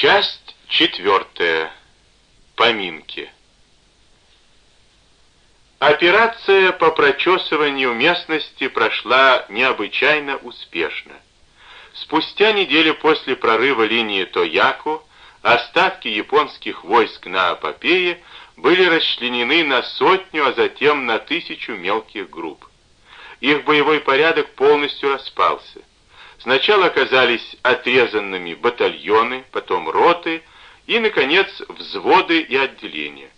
Часть четвертая. Поминки. Операция по прочесыванию местности прошла необычайно успешно. Спустя неделю после прорыва линии Тояку остатки японских войск на Апопее были расчленены на сотню, а затем на тысячу мелких групп. Их боевой порядок полностью распался. Сначала оказались отрезанными батальоны, потом роты и, наконец, взводы и отделения.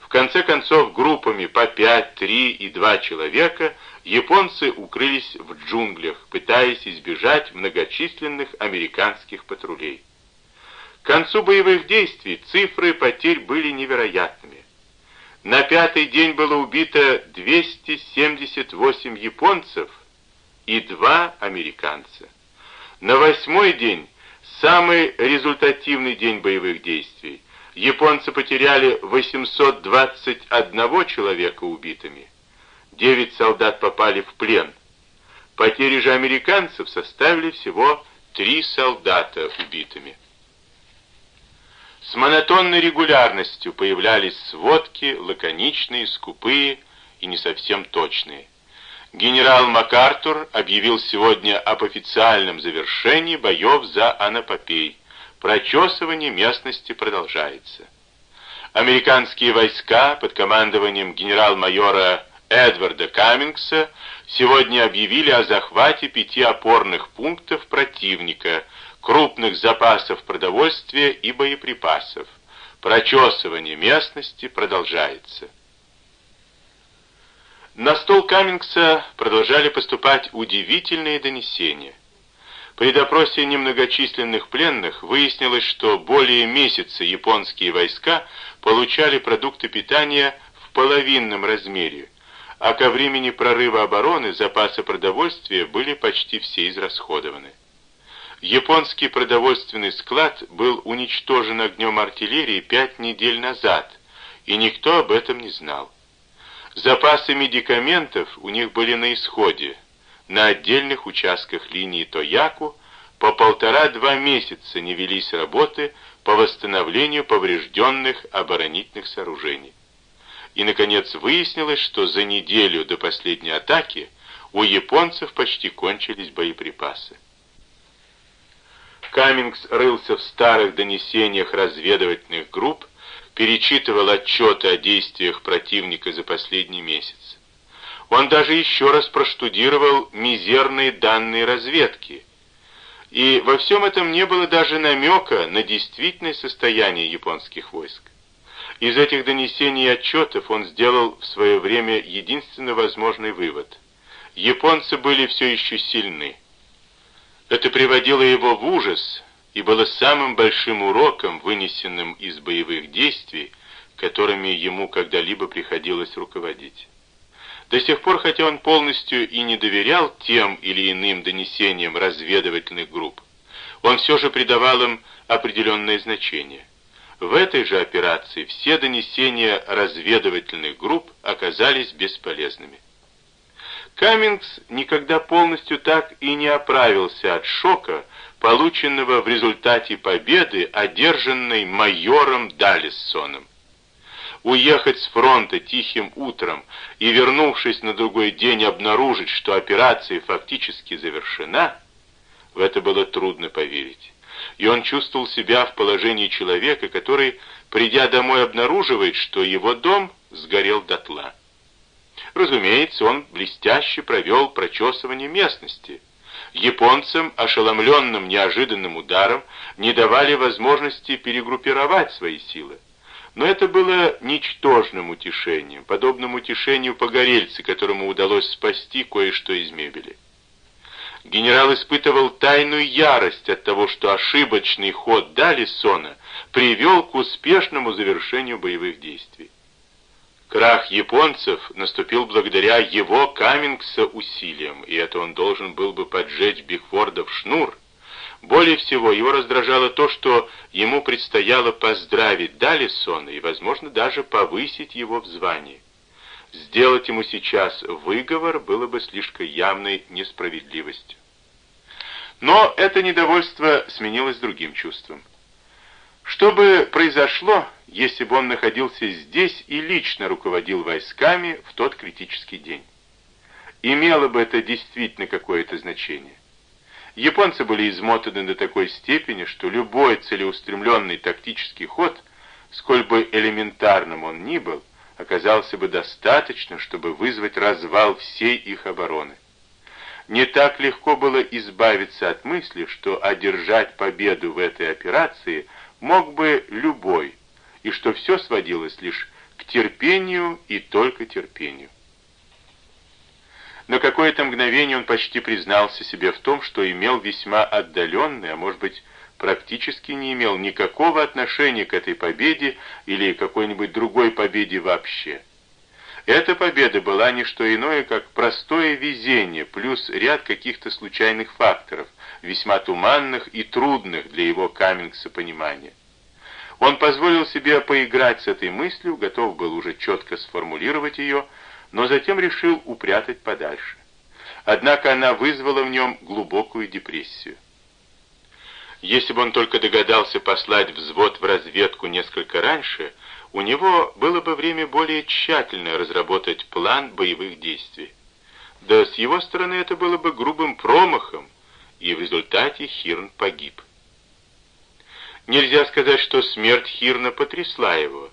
В конце концов, группами по 5, 3 и 2 человека японцы укрылись в джунглях, пытаясь избежать многочисленных американских патрулей. К концу боевых действий цифры потерь были невероятными. На пятый день было убито 278 японцев и два американца. На восьмой день, самый результативный день боевых действий, японцы потеряли 821 человека убитыми. Девять солдат попали в плен. Потери же американцев составили всего три солдата убитыми. С монотонной регулярностью появлялись сводки, лаконичные, скупые и не совсем точные. Генерал МакАртур объявил сегодня об официальном завершении боев за Анапопей. Прочесывание местности продолжается. Американские войска под командованием генерал-майора Эдварда Каммингса сегодня объявили о захвате пяти опорных пунктов противника – крупных запасов продовольствия и боеприпасов. Прочесывание местности продолжается. На стол Каммингса продолжали поступать удивительные донесения. При допросе немногочисленных пленных выяснилось, что более месяца японские войска получали продукты питания в половинном размере, а ко времени прорыва обороны запасы продовольствия были почти все израсходованы. Японский продовольственный склад был уничтожен огнем артиллерии пять недель назад, и никто об этом не знал. Запасы медикаментов у них были на исходе. На отдельных участках линии Тояку по полтора-два месяца не велись работы по восстановлению поврежденных оборонительных сооружений. И, наконец, выяснилось, что за неделю до последней атаки у японцев почти кончились боеприпасы. Каммингс рылся в старых донесениях разведывательных групп, перечитывал отчеты о действиях противника за последний месяц. Он даже еще раз проштудировал мизерные данные разведки. И во всем этом не было даже намека на действительное состояние японских войск. Из этих донесений и отчетов он сделал в свое время единственно возможный вывод. Японцы были все еще сильны. Это приводило его в ужас и было самым большим уроком, вынесенным из боевых действий, которыми ему когда-либо приходилось руководить. До сих пор, хотя он полностью и не доверял тем или иным донесениям разведывательных групп, он все же придавал им определенное значение. В этой же операции все донесения разведывательных групп оказались бесполезными. Каммингс никогда полностью так и не оправился от шока, полученного в результате победы, одержанной майором Даллиссоном. Уехать с фронта тихим утром и, вернувшись на другой день, обнаружить, что операция фактически завершена, в это было трудно поверить. И он чувствовал себя в положении человека, который, придя домой, обнаруживает, что его дом сгорел дотла. Разумеется, он блестяще провел прочесывание местности. Японцам, ошеломленным неожиданным ударом, не давали возможности перегруппировать свои силы. Но это было ничтожным утешением, подобным утешению погорельца, которому удалось спасти кое-что из мебели. Генерал испытывал тайную ярость от того, что ошибочный ход Далисона привел к успешному завершению боевых действий. Крах японцев наступил благодаря его Каммингса усилиям, и это он должен был бы поджечь Бигфорда в шнур. Более всего его раздражало то, что ему предстояло поздравить Далисона и, возможно, даже повысить его в звании. Сделать ему сейчас выговор было бы слишком явной несправедливостью. Но это недовольство сменилось другим чувством. Что бы произошло, если бы он находился здесь и лично руководил войсками в тот критический день? Имело бы это действительно какое-то значение? Японцы были измотаны до такой степени, что любой целеустремленный тактический ход, сколь бы элементарным он ни был, оказался бы достаточно, чтобы вызвать развал всей их обороны. Не так легко было избавиться от мысли, что одержать победу в этой операции мог бы любой, и что все сводилось лишь к терпению и только терпению. На какое-то мгновение он почти признался себе в том, что имел весьма отдаленный, а может быть, практически не имел никакого отношения к этой победе или какой-нибудь другой победе вообще. Эта победа была не что иное, как простое везение, плюс ряд каких-то случайных факторов, весьма туманных и трудных для его Каммингса понимания. Он позволил себе поиграть с этой мыслью, готов был уже четко сформулировать ее, но затем решил упрятать подальше. Однако она вызвала в нем глубокую депрессию. Если бы он только догадался послать взвод в разведку несколько раньше, у него было бы время более тщательно разработать план боевых действий. Да с его стороны это было бы грубым промахом, и в результате Хирн погиб. Нельзя сказать, что смерть Хирна потрясла его,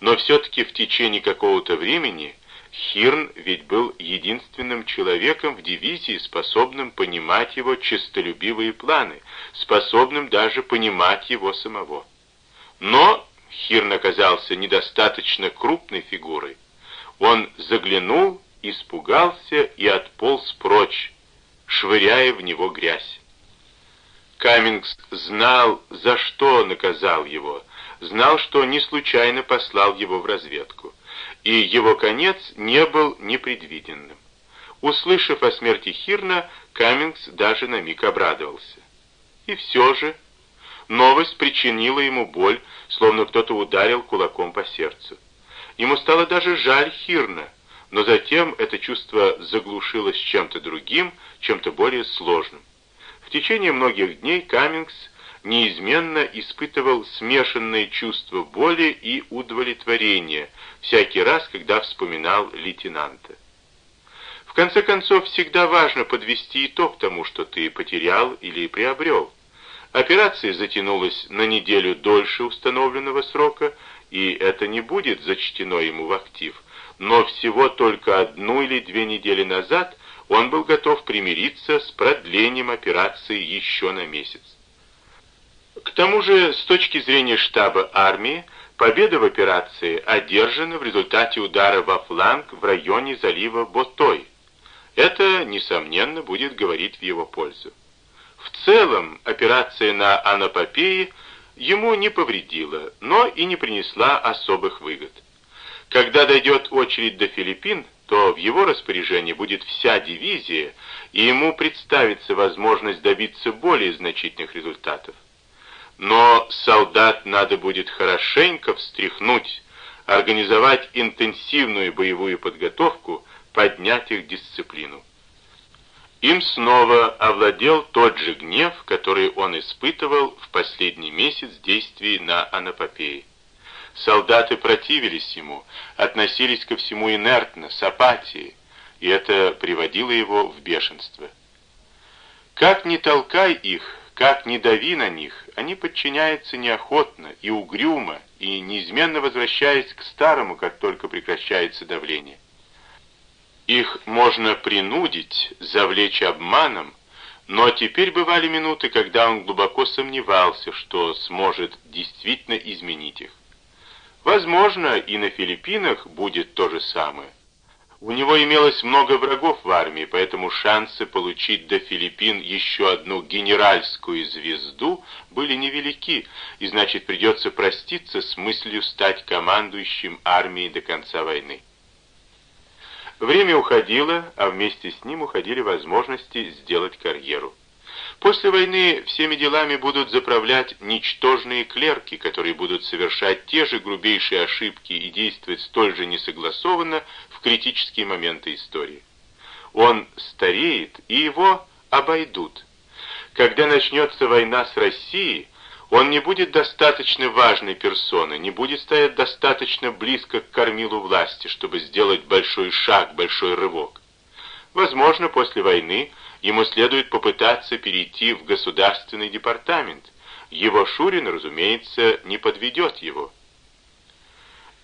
но все-таки в течение какого-то времени Хирн ведь был единственным человеком в дивизии, способным понимать его честолюбивые планы, способным даже понимать его самого. Но Хирн оказался недостаточно крупной фигурой. Он заглянул, испугался и отполз прочь, швыряя в него грязь. Каммингс знал, за что наказал его, знал, что не случайно послал его в разведку и его конец не был непредвиденным. Услышав о смерти Хирна, Каммингс даже на миг обрадовался. И все же новость причинила ему боль, словно кто-то ударил кулаком по сердцу. Ему стало даже жаль Хирна, но затем это чувство заглушилось чем-то другим, чем-то более сложным. В течение многих дней Каммингс неизменно испытывал смешанные чувства боли и удовлетворения всякий раз, когда вспоминал лейтенанта. В конце концов, всегда важно подвести итог тому, что ты потерял или приобрел. Операция затянулась на неделю дольше установленного срока, и это не будет зачтено ему в актив, но всего только одну или две недели назад он был готов примириться с продлением операции еще на месяц. К тому же, с точки зрения штаба армии, победа в операции одержана в результате удара во фланг в районе залива Ботой. Это, несомненно, будет говорить в его пользу. В целом, операция на Анапопее ему не повредила, но и не принесла особых выгод. Когда дойдет очередь до Филиппин, то в его распоряжении будет вся дивизия, и ему представится возможность добиться более значительных результатов. Но солдат надо будет хорошенько встряхнуть, организовать интенсивную боевую подготовку, поднять их дисциплину. Им снова овладел тот же гнев, который он испытывал в последний месяц действий на Анапопее. Солдаты противились ему, относились ко всему инертно, с апатией, и это приводило его в бешенство. Как ни толкай их, как ни дави на них, они подчиняются неохотно и угрюмо, и неизменно возвращаясь к старому, как только прекращается давление. Их можно принудить, завлечь обманом, но теперь бывали минуты, когда он глубоко сомневался, что сможет действительно изменить их. Возможно, и на Филиппинах будет то же самое. У него имелось много врагов в армии, поэтому шансы получить до Филиппин еще одну генеральскую звезду были невелики, и значит придется проститься с мыслью стать командующим армией до конца войны. Время уходило, а вместе с ним уходили возможности сделать карьеру. После войны всеми делами будут заправлять ничтожные клерки, которые будут совершать те же грубейшие ошибки и действовать столь же несогласованно в критические моменты истории. Он стареет, и его обойдут. Когда начнется война с Россией, Он не будет достаточно важной персоной, не будет стоять достаточно близко к кормилу власти, чтобы сделать большой шаг, большой рывок. Возможно, после войны ему следует попытаться перейти в государственный департамент. Его Шурин, разумеется, не подведет его.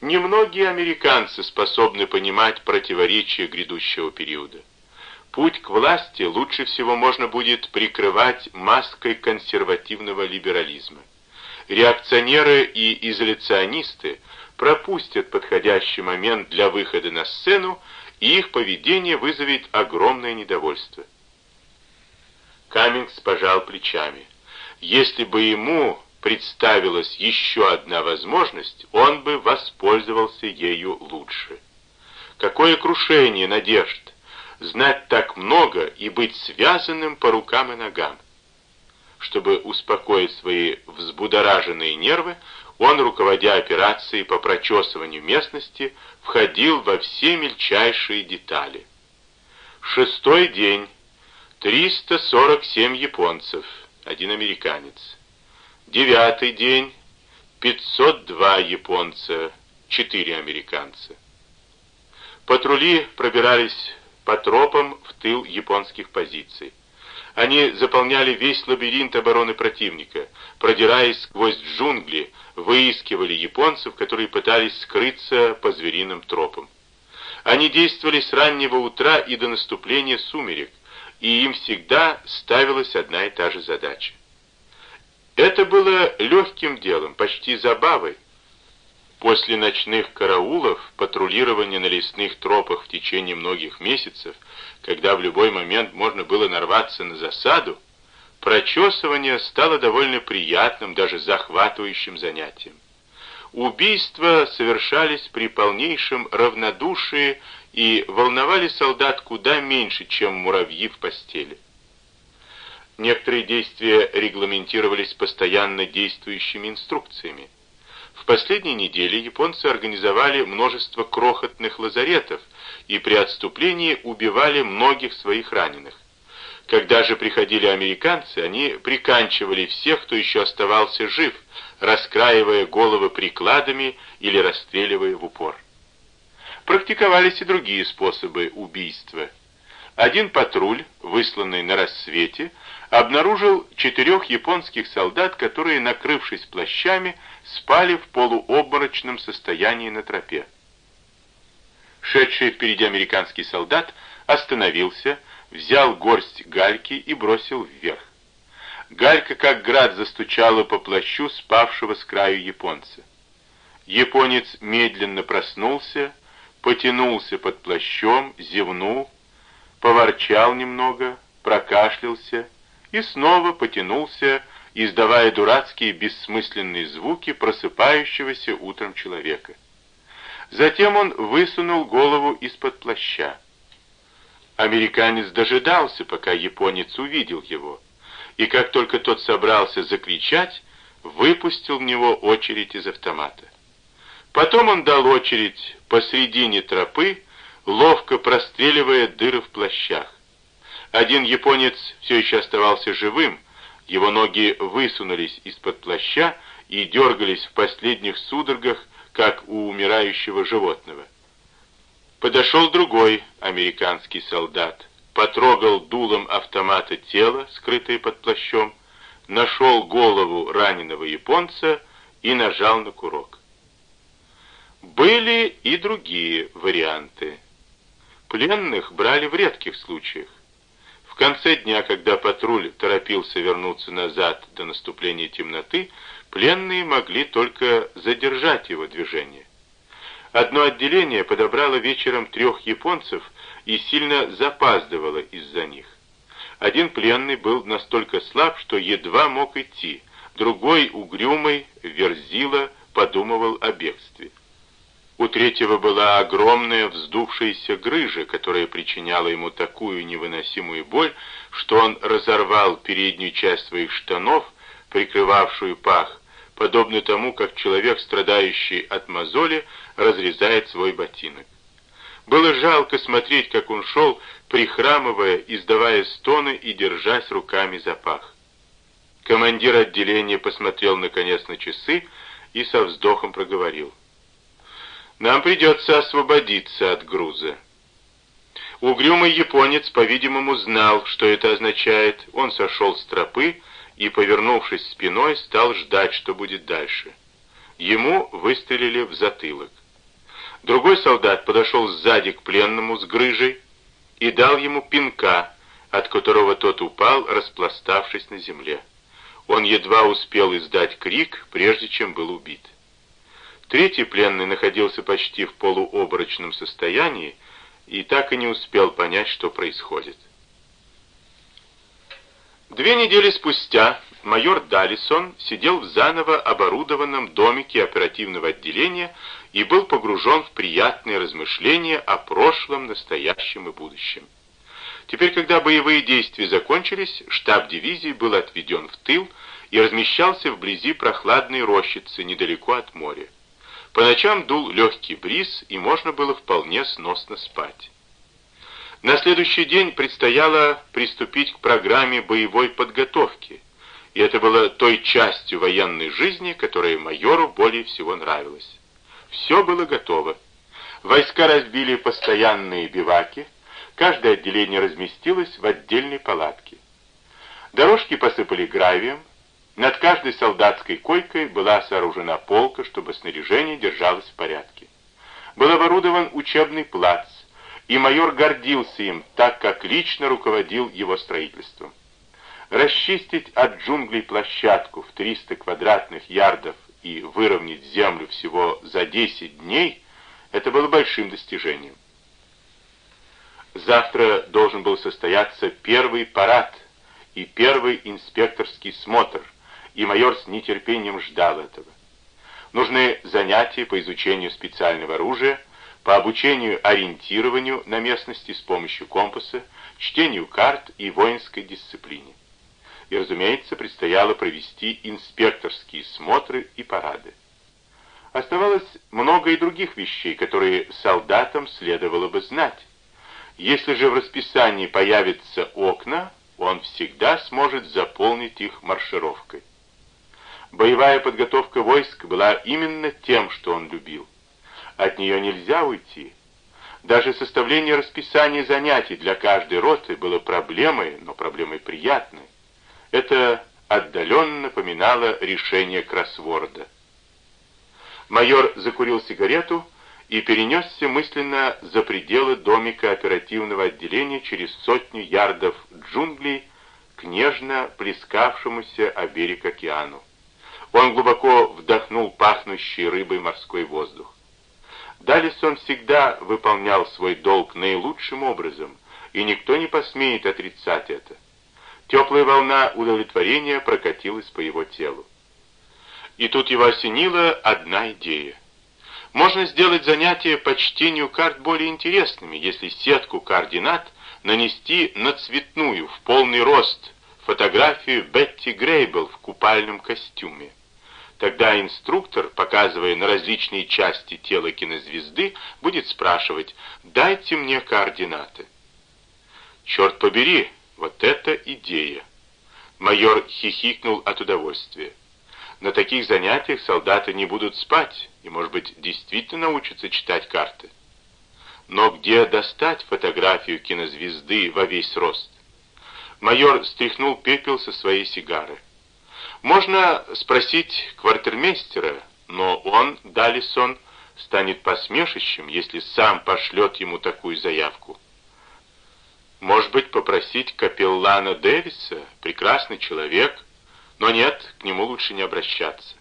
Немногие американцы способны понимать противоречия грядущего периода. Путь к власти лучше всего можно будет прикрывать маской консервативного либерализма. Реакционеры и изоляционисты пропустят подходящий момент для выхода на сцену, и их поведение вызовет огромное недовольство. Каммингс пожал плечами. Если бы ему представилась еще одна возможность, он бы воспользовался ею лучше. Какое крушение надежд! Знать так много и быть связанным по рукам и ногам. Чтобы успокоить свои взбудораженные нервы, он, руководя операцией по прочесыванию местности, входил во все мельчайшие детали. Шестой день. 347 японцев, один американец. Девятый день. 502 японца, четыре американца. Патрули пробирались по тропам в тыл японских позиций. Они заполняли весь лабиринт обороны противника, продираясь сквозь джунгли, выискивали японцев, которые пытались скрыться по звериным тропам. Они действовали с раннего утра и до наступления сумерек, и им всегда ставилась одна и та же задача. Это было легким делом, почти забавой, После ночных караулов, патрулирования на лесных тропах в течение многих месяцев, когда в любой момент можно было нарваться на засаду, прочесывание стало довольно приятным, даже захватывающим занятием. Убийства совершались при полнейшем равнодушии и волновали солдат куда меньше, чем муравьи в постели. Некоторые действия регламентировались постоянно действующими инструкциями. В последние недели японцы организовали множество крохотных лазаретов и при отступлении убивали многих своих раненых. Когда же приходили американцы, они приканчивали всех, кто еще оставался жив, раскраивая головы прикладами или расстреливая в упор. Практиковались и другие способы убийства. Один патруль, высланный на рассвете, обнаружил четырех японских солдат, которые, накрывшись плащами, спали в полуобморочном состоянии на тропе. Шедший впереди американский солдат остановился, взял горсть гальки и бросил вверх. Галька, как град, застучала по плащу спавшего с краю японца. Японец медленно проснулся, потянулся под плащом, зевнул, поворчал немного, прокашлялся и снова потянулся, издавая дурацкие бессмысленные звуки просыпающегося утром человека. Затем он высунул голову из-под плаща. Американец дожидался, пока японец увидел его, и как только тот собрался закричать, выпустил в него очередь из автомата. Потом он дал очередь посредине тропы, ловко простреливая дыры в плащах. Один японец все еще оставался живым, его ноги высунулись из-под плаща и дергались в последних судорогах, как у умирающего животного. Подошел другой американский солдат, потрогал дулом автомата тело, скрытое под плащом, нашел голову раненого японца и нажал на курок. Были и другие варианты. Пленных брали в редких случаях конце дня, когда патруль торопился вернуться назад до наступления темноты, пленные могли только задержать его движение. Одно отделение подобрало вечером трех японцев и сильно запаздывало из-за них. Один пленный был настолько слаб, что едва мог идти, другой, угрюмый, верзила, подумывал о бегстве. У третьего была огромная вздувшаяся грыжа, которая причиняла ему такую невыносимую боль, что он разорвал переднюю часть своих штанов, прикрывавшую пах, подобно тому, как человек, страдающий от мозоли, разрезает свой ботинок. Было жалко смотреть, как он шел, прихрамывая, издавая стоны и держась руками за пах. Командир отделения посмотрел наконец на часы и со вздохом проговорил. «Нам придется освободиться от груза». Угрюмый японец, по-видимому, знал, что это означает. Он сошел с тропы и, повернувшись спиной, стал ждать, что будет дальше. Ему выстрелили в затылок. Другой солдат подошел сзади к пленному с грыжей и дал ему пинка, от которого тот упал, распластавшись на земле. Он едва успел издать крик, прежде чем был убит. Третий пленный находился почти в полуоборочном состоянии и так и не успел понять, что происходит. Две недели спустя майор Далисон сидел в заново оборудованном домике оперативного отделения и был погружен в приятные размышления о прошлом, настоящем и будущем. Теперь, когда боевые действия закончились, штаб дивизии был отведен в тыл и размещался вблизи прохладной рощицы недалеко от моря. По ночам дул легкий бриз, и можно было вполне сносно спать. На следующий день предстояло приступить к программе боевой подготовки, и это было той частью военной жизни, которая майору более всего нравилась. Все было готово. Войска разбили постоянные биваки, каждое отделение разместилось в отдельной палатке. Дорожки посыпали гравием, над каждой солдатской койкой была сооружена полка, чтобы снаряжение держалось в порядке. Был оборудован учебный плац, и майор гордился им, так как лично руководил его строительством. Расчистить от джунглей площадку в 300 квадратных ярдов и выровнять землю всего за 10 дней, это было большим достижением. Завтра должен был состояться первый парад и первый инспекторский смотр, и майор с нетерпением ждал этого. Нужны занятия по изучению специального оружия, по обучению ориентированию на местности с помощью компаса, чтению карт и воинской дисциплине и, разумеется, предстояло провести инспекторские смотры и парады. Оставалось много и других вещей, которые солдатам следовало бы знать. Если же в расписании появятся окна, он всегда сможет заполнить их маршировкой. Боевая подготовка войск была именно тем, что он любил. От нее нельзя уйти. Даже составление расписания занятий для каждой роты было проблемой, но проблемой приятной. Это отдаленно напоминало решение кроссворда. Майор закурил сигарету и перенесся мысленно за пределы домика оперативного отделения через сотню ярдов джунглей к нежно плескавшемуся о берег океану. Он глубоко вдохнул пахнущий рыбой морской воздух. Далисон всегда выполнял свой долг наилучшим образом, и никто не посмеет отрицать это. Теплая волна удовлетворения прокатилась по его телу. И тут его осенила одна идея. Можно сделать занятия по чтению карт более интересными, если сетку координат нанести на цветную, в полный рост, фотографию Бетти Грейбл в купальном костюме. Тогда инструктор, показывая на различные части тела кинозвезды, будет спрашивать «Дайте мне координаты». «Черт побери!» Вот это идея! Майор хихикнул от удовольствия. На таких занятиях солдаты не будут спать и, может быть, действительно научатся читать карты. Но где достать фотографию кинозвезды во весь рост? Майор стряхнул пепел со своей сигары. Можно спросить квартирмейстера, но он, Далисон, станет посмешищем, если сам пошлет ему такую заявку. Может быть, попросить капеллана Дэвиса, прекрасный человек, но нет, к нему лучше не обращаться.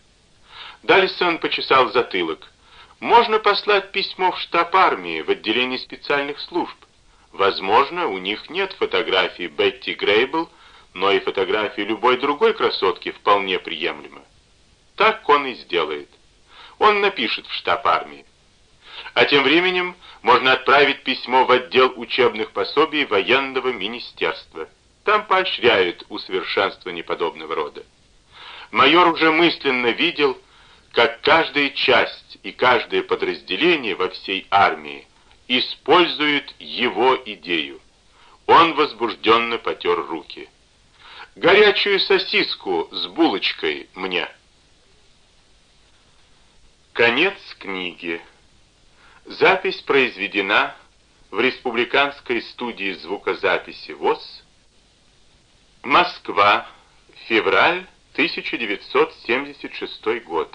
Далисон почесал затылок. Можно послать письмо в штаб армии, в отделение специальных служб. Возможно, у них нет фотографии Бетти Грейбл, но и фотографии любой другой красотки вполне приемлемы. Так он и сделает. Он напишет в штаб армии. А тем временем можно отправить письмо в отдел учебных пособий военного министерства. Там поощряют усовершенствование подобного рода. Майор уже мысленно видел, как каждая часть и каждое подразделение во всей армии используют его идею. Он возбужденно потер руки. Горячую сосиску с булочкой мне. Конец книги. Запись произведена в Республиканской студии звукозаписи ВОЗ. Москва. Февраль 1976 год.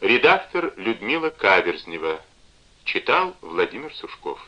Редактор Людмила Каверзнева. Читал Владимир Сушков.